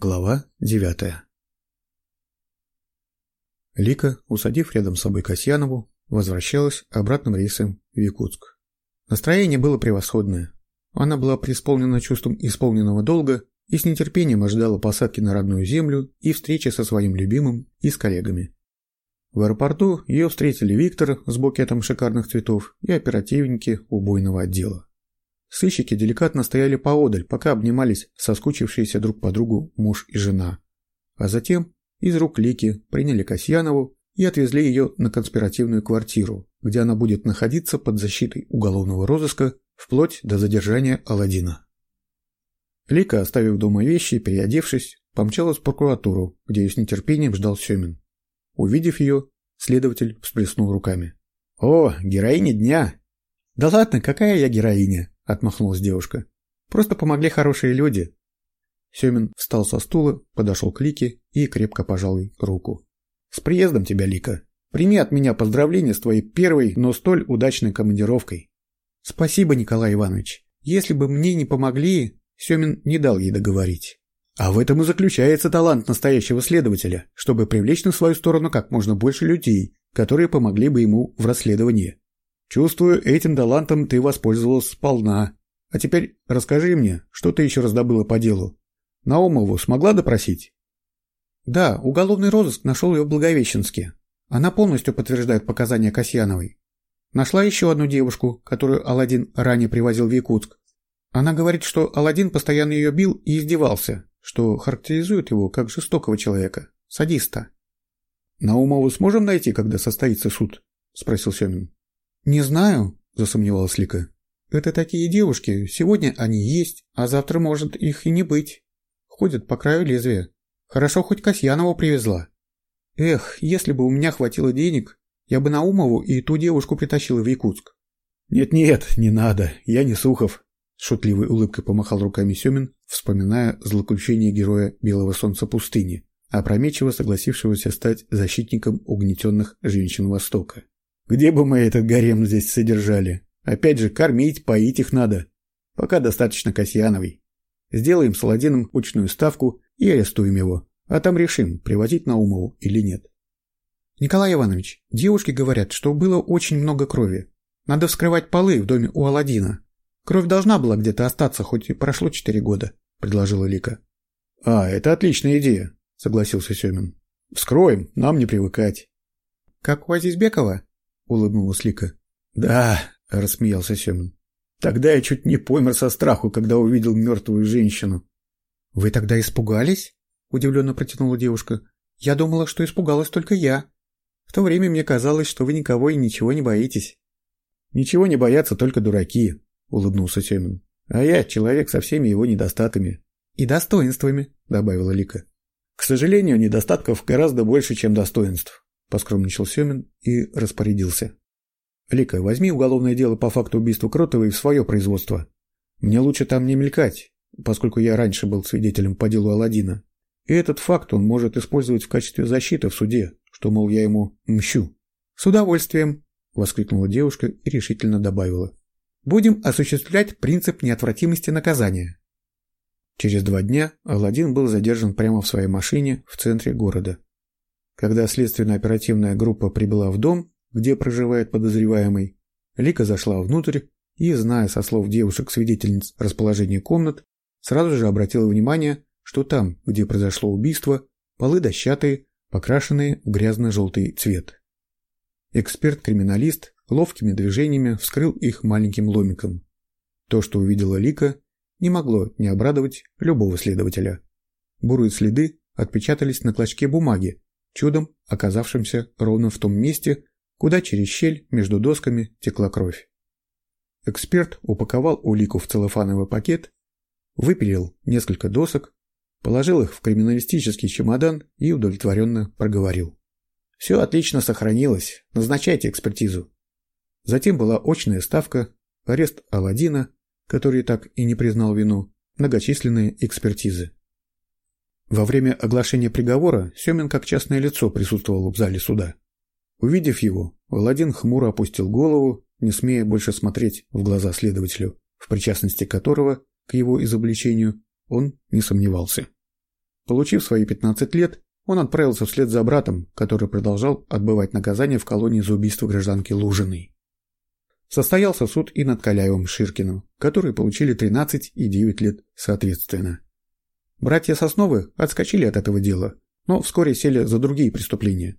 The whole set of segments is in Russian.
Глава девятая Лика, усадив рядом с собой Касьянову, возвращалась обратным рейсом в Якутск. Настроение было превосходное. Она была преисполнена чувством исполненного долга и с нетерпением ожидала посадки на родную землю и встречи со своим любимым и с коллегами. В аэропорту ее встретили Виктор с букетом шикарных цветов и оперативники убойного отдела. Сыщики деликатно стояли поодаль, пока обнимались соскучившиеся друг по другу муж и жена. А затем из рук Лики приняли Касьянову и отвезли ее на конспиративную квартиру, где она будет находиться под защитой уголовного розыска вплоть до задержания Аладдина. Лика, оставив дома вещи и переодевшись, помчалась в прокуратуру, где ее с нетерпением ждал Семин. Увидев ее, следователь всплеснул руками. «О, героиня дня!» «Да ладно, какая я героиня!» – отмахнулась девушка. «Просто помогли хорошие люди». Семин встал со стула, подошел к Лике и крепко пожал ей руку. «С приездом тебя, Лика! Прими от меня поздравления с твоей первой, но столь удачной командировкой!» «Спасибо, Николай Иванович. Если бы мне не помогли...» Семин не дал ей договорить. А в этом и заключается талант настоящего следователя, чтобы привлечь на свою сторону как можно больше людей, которые помогли бы ему в расследовании. Чувствую, этим талантом ты воспользовалась сполна. А теперь расскажи мне, что ты еще раздобыла по делу. Наумову смогла допросить? Да, уголовный розыск нашел ее в Благовещенске. Она полностью подтверждает показания Касьяновой. Нашла еще одну девушку, которую Аладдин ранее привозил в Якутск. Она говорит, что Аладдин постоянно ее бил и издевался, что характеризует его как жестокого человека, садиста. «Наумову сможем найти, когда состоится суд?» – спросил Семин. «Не знаю», – засомневалась Лика. «Это такие девушки, сегодня они есть, а завтра может их и не быть. Ходят по краю лезвия. Хорошо, хоть Касьянову привезла. Эх, если бы у меня хватило денег, я бы Наумову и ту девушку притащила в Якутск». «Нет-нет, не надо, я не Сухов», шутливой улыбкой помахал руками Семин, вспоминая злоключение героя Белого Солнца пустыни, опрометчиво согласившегося стать защитником угнетенных женщин Востока. «Где бы мы этот гарем здесь содержали? Опять же, кормить, поить их надо. Пока достаточно Касьяновой. Сделаем с Аладдином учную ставку и арестуем его, а там решим, привозить Наумову или нет». «Николай Иванович, девушки говорят, что было очень много крови. Надо вскрывать полы в доме у Аладдина, Кровь должна была где-то остаться, хоть и прошло четыре года, предложила Лика. А, это отличная идея, согласился Семин. Вскроем, нам не привыкать. Как у Азизбекова? Улыбнулась Лика. Да, рассмеялся Семин. Тогда я чуть не помер со страху, когда увидел мертвую женщину. Вы тогда испугались? удивленно протянула девушка. Я думала, что испугалась только я. В то время мне казалось, что вы никого и ничего не боитесь. Ничего не боятся только дураки, — улыбнулся Семин. «А я человек со всеми его недостатками». «И достоинствами», — добавила Лика. «К сожалению, недостатков гораздо больше, чем достоинств», — поскромничал Семин и распорядился. «Лика, возьми уголовное дело по факту убийства Кротовой в свое производство. Мне лучше там не мелькать, поскольку я раньше был свидетелем по делу Аладдина. И этот факт он может использовать в качестве защиты в суде, что, мол, я ему мщу». «С удовольствием», — воскликнула девушка и решительно добавила. Будем осуществлять принцип неотвратимости наказания. Через два дня Аладдин был задержан прямо в своей машине в центре города. Когда следственно-оперативная группа прибыла в дом, где проживает подозреваемый, Лика зашла внутрь и, зная со слов девушек-свидетельниц расположение комнат, сразу же обратила внимание, что там, где произошло убийство, полы дощатые, покрашенные в грязно-желтый цвет. Эксперт-криминалист ловкими движениями вскрыл их маленьким ломиком. То, что увидела Лика, не могло не обрадовать любого следователя. Бурые следы отпечатались на клочке бумаги, чудом оказавшемся ровно в том месте, куда через щель между досками текла кровь. Эксперт упаковал улику в целлофановый пакет, выпилил несколько досок, положил их в криминалистический чемодан и удовлетворенно проговорил. «Все отлично сохранилось. Назначайте экспертизу». Затем была очная ставка, арест Аладдина, который так и не признал вину, многочисленные экспертизы. Во время оглашения приговора Семин как частное лицо присутствовал в зале суда. Увидев его, Аладдин хмуро опустил голову, не смея больше смотреть в глаза следователю, в причастности которого к его изобличению он не сомневался. Получив свои 15 лет, он отправился вслед за братом, который продолжал отбывать наказание в колонии за убийство гражданки Лужиной. Состоялся суд и над Каляевым Ширкиным, которые получили 13 и 9 лет соответственно. Братья Сосновы отскочили от этого дела, но вскоре сели за другие преступления.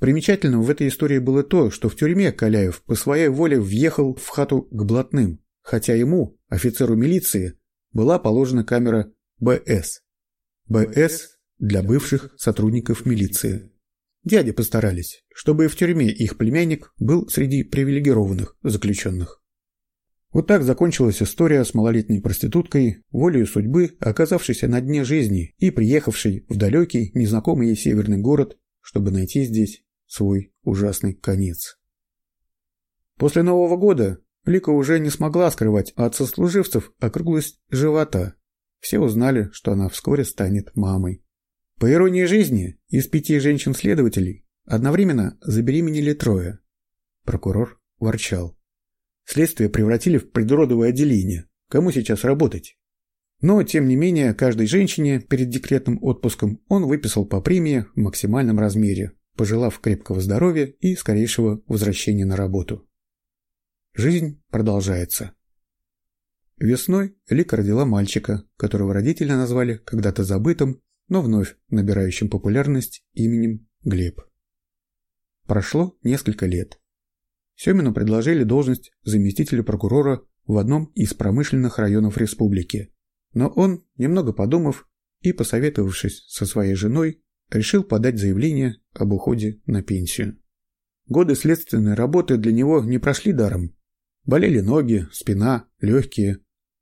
Примечательным в этой истории было то, что в тюрьме Каляев по своей воле въехал в хату к блатным, хотя ему, офицеру милиции, была положена камера БС. БС для бывших сотрудников милиции. Дяди постарались, чтобы в тюрьме их племянник был среди привилегированных заключенных. Вот так закончилась история с малолетней проституткой, волею судьбы, оказавшейся на дне жизни и приехавшей в далекий, незнакомый ей северный город, чтобы найти здесь свой ужасный конец. После Нового года Лика уже не смогла скрывать от сослуживцев округлость живота. Все узнали, что она вскоре станет мамой. По иронии жизни, из пяти женщин-следователей одновременно забеременели трое. Прокурор ворчал. Следствие превратили в предродовое отделение. Кому сейчас работать? Но, тем не менее, каждой женщине перед декретным отпуском он выписал по премии в максимальном размере, пожелав крепкого здоровья и скорейшего возвращения на работу. Жизнь продолжается. Весной Лика родила мальчика, которого родители назвали когда-то забытым, но вновь набирающим популярность именем Глеб. Прошло несколько лет. Семину предложили должность заместителя прокурора в одном из промышленных районов республики, но он, немного подумав и посоветовавшись со своей женой, решил подать заявление об уходе на пенсию. Годы следственной работы для него не прошли даром. Болели ноги, спина, легкие.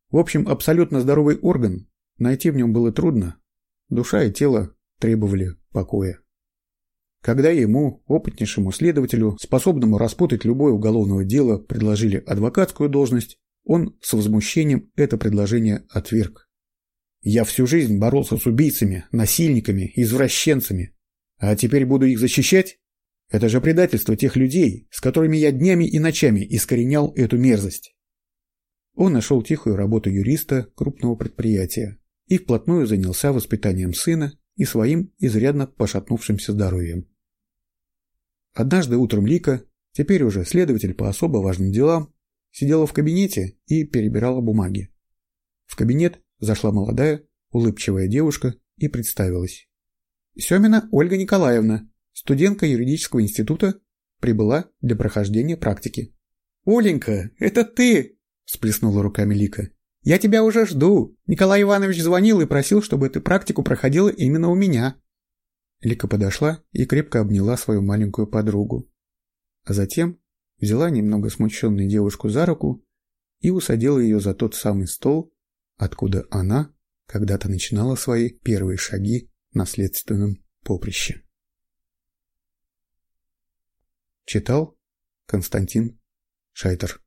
В общем, абсолютно здоровый орган. Найти в нем было трудно. Душа и тело требовали покоя. Когда ему, опытнейшему следователю, способному распутать любое уголовное дело, предложили адвокатскую должность, он с возмущением это предложение отверг. Я всю жизнь боролся с убийцами, насильниками, извращенцами. А теперь буду их защищать? Это же предательство тех людей, с которыми я днями и ночами искоренял эту мерзость. Он нашел тихую работу юриста крупного предприятия и вплотную занялся воспитанием сына и своим изрядно пошатнувшимся здоровьем. Однажды утром Лика, теперь уже следователь по особо важным делам, сидела в кабинете и перебирала бумаги. В кабинет Зашла молодая, улыбчивая девушка и представилась. Семина Ольга Николаевна, студентка юридического института, прибыла для прохождения практики. «Оленька, это ты!» – всплеснула руками Лика. «Я тебя уже жду. Николай Иванович звонил и просил, чтобы ты практику проходила именно у меня». Лика подошла и крепко обняла свою маленькую подругу. А затем взяла немного смущенную девушку за руку и усадила ее за тот самый стол, откуда она когда-то начинала свои первые шаги на следственном поприще. Читал Константин Шайтер